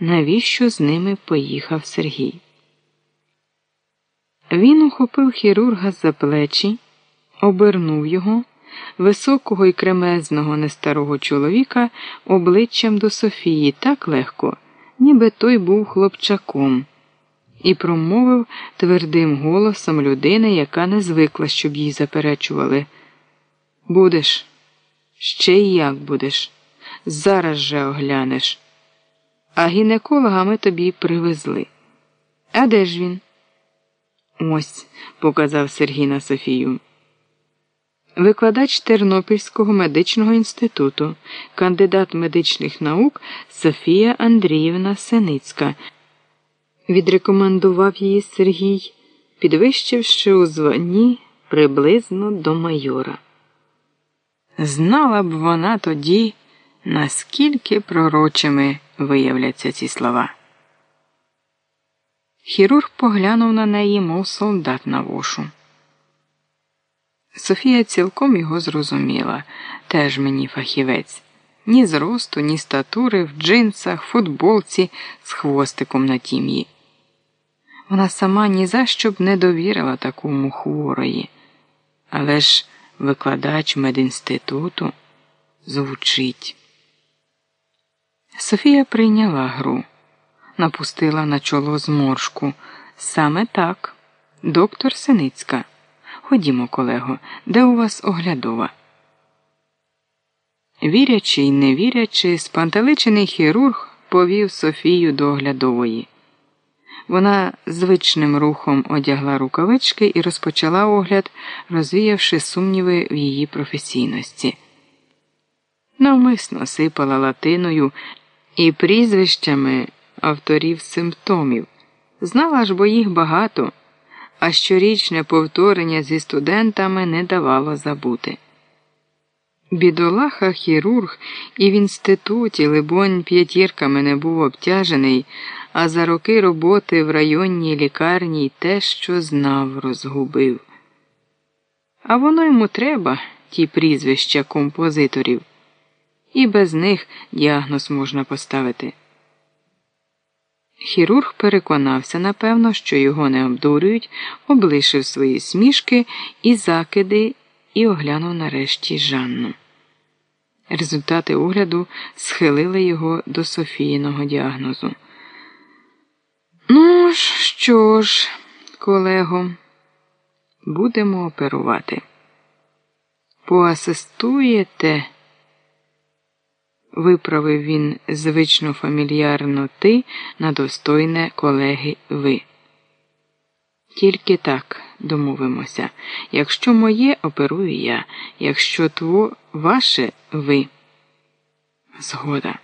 навіщо з ними поїхав Сергій. Він ухопив хірурга за плечі, обернув його, високого і кремезного нестарого чоловіка, обличчям до Софії так легко, ніби той був хлопчаком, і промовив твердим голосом людини, яка не звикла, щоб їй заперечували. Будеш, ще й як будеш, зараз же оглянеш. А гінеколога ми тобі привезли. А де ж він? Ось, показав Сергій на Софію. Викладач Тернопільського медичного інституту, кандидат медичних наук Софія Андріївна Синицька. Відрекомендував її Сергій, підвищивши у званні приблизно до майора. Знала б вона тоді, наскільки пророчими виявляться ці слова. Хірург поглянув на неї, мов солдат на вошу. Софія цілком його зрозуміла, теж мені фахівець. Ні зросту, ні статури в джинсах, футболці з хвостиком на тім'ї. Вона сама ні за що б не довірила такому хворої, але ж викладач медінституту звучить. Софія прийняла гру, напустила на чоло зморшку. Саме так, доктор Синицька. Ходімо, колего, де у вас оглядова? Вірячи й не вірячи, спантеличений хірург повів Софію до оглядової. Вона звичним рухом одягла рукавички і розпочала огляд, розвіявши сумніви в її професійності. Навмисно сипала латиною і прізвищами авторів симптомів. Знала ж, бо їх багато, а щорічне повторення зі студентами не давало забути. Бідолаха хірург і в інституті, либонь, п'ятірками не був обтяжений, а за роки роботи в районній лікарні те, що знав, розгубив. А воно йому треба, ті прізвища композиторів, і без них діагноз можна поставити. Хірург переконався, напевно, що його не обдурюють, облишив свої смішки і закиди і оглянув нарешті Жанну. Результати огляду схилили його до Софійного діагнозу. Ну що ж, колего, будемо оперувати. Поасистуєте, виправив він звично фамільярно ти на достойне колеги ви. Тільки так домовимося. Якщо моє, оперую я, якщо тво ваше ви. Згода.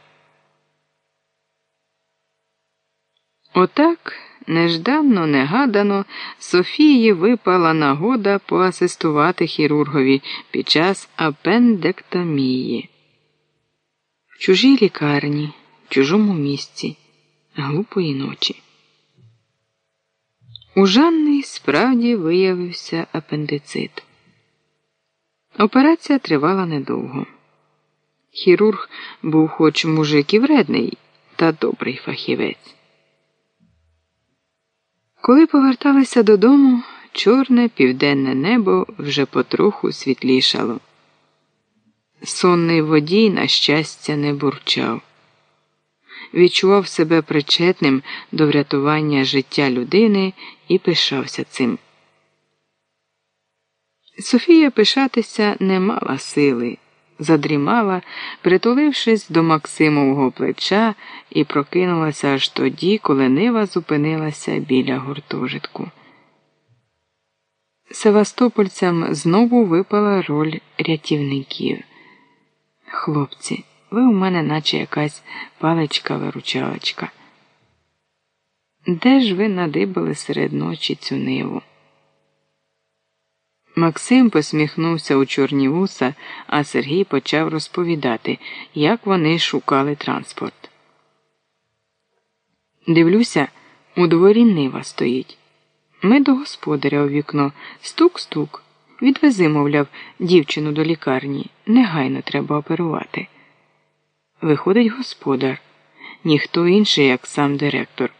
Отак нежданно, негадано Софії випала нагода поасистувати хірургові під час апендектомії. Чужій лікарні, чужому місці, глупої ночі. У Жанни справді виявився апендицит. Операція тривала недовго. Хірург був хоч мужик і вредний, та добрий фахівець. Коли поверталися додому, чорне південне небо вже потроху світлішало. Сонний водій, на щастя, не бурчав відчував себе причетним до врятування життя людини і пишався цим. Софія пишатися не мала сили, задрімала, притулившись до Максимового плеча, і прокинулася аж тоді, коли нива зупинилася біля гуртожитку. Севастопольцям знову випала роль рятівників. Хлопці. Ви у мене наче якась паличка-виручалочка. Де ж ви надибали серед ночі цю ниву? Максим посміхнувся у чорні вуса, а Сергій почав розповідати, як вони шукали транспорт. Дивлюся, у дворі нива стоїть. Ми до господаря у вікно стук-стук. Відвези, мовляв, дівчину до лікарні. Негайно треба оперувати. Виходить господар, ніхто інший, як сам директор.